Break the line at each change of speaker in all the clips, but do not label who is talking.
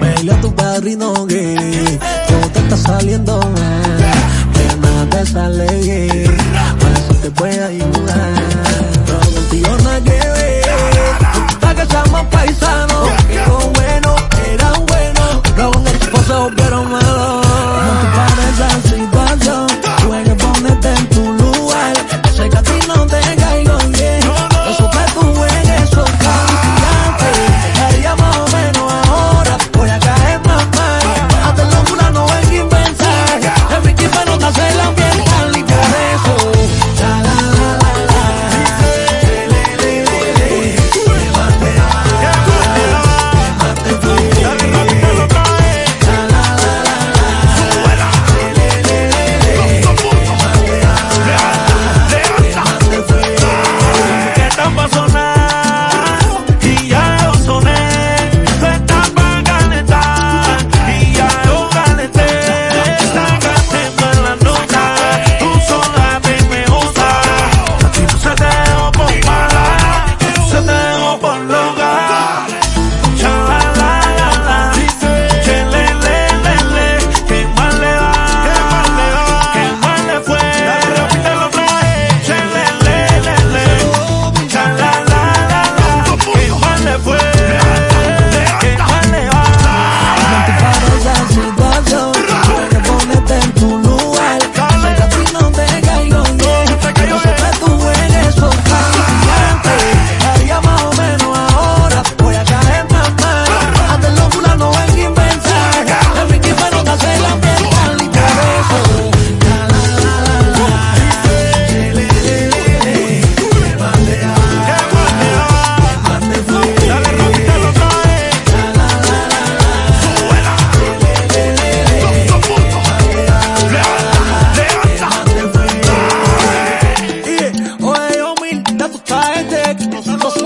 Me a tu padrino gay, todo te está saliendo mal, que nada te sale para eso te voy a ayudar.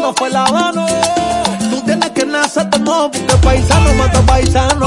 no fue La Habana. Tú tienes que nacer de porque paisano mata paisano.